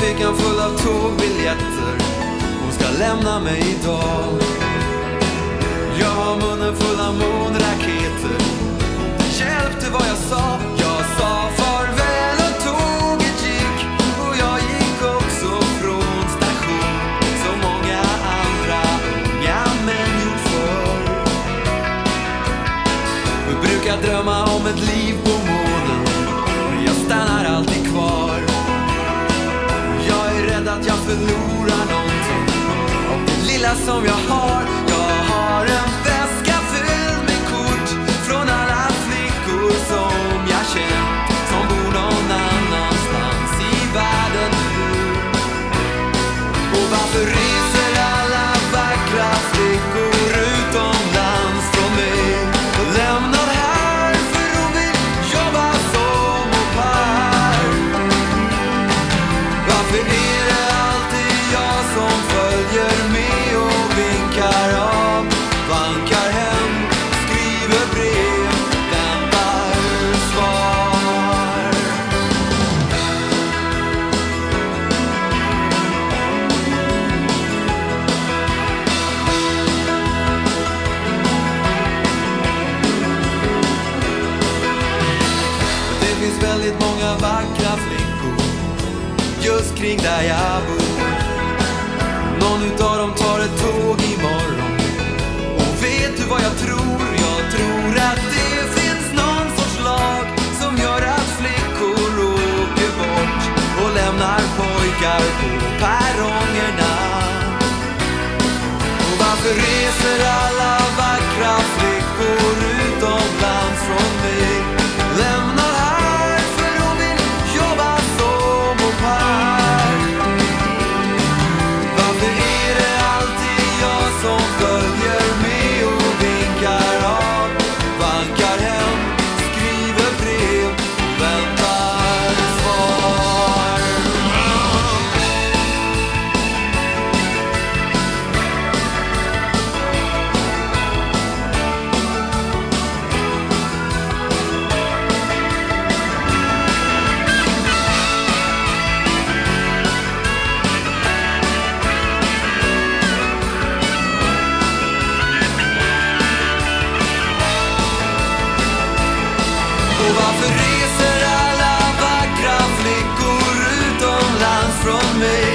fickan full av tågbiljetter. Hon ska lämna mig idag. Jag har munnen full av månraketer. Det hjälpte vad jag sa. Jag sa farväl och tåget gick. Och jag gick också från station Som många andra unga män gjort förr. Vi brukar drömma om ett liv lilla som jag har Jag har en vän. Kring där jag bor. Någon utav dem tar ett tåg imorgon. Och vet du vad jag tror? Jag tror att det finns någon sorts lag som gör att flickor åker bort och lämnar pojkar på perrongerna. Och varför reser alla me.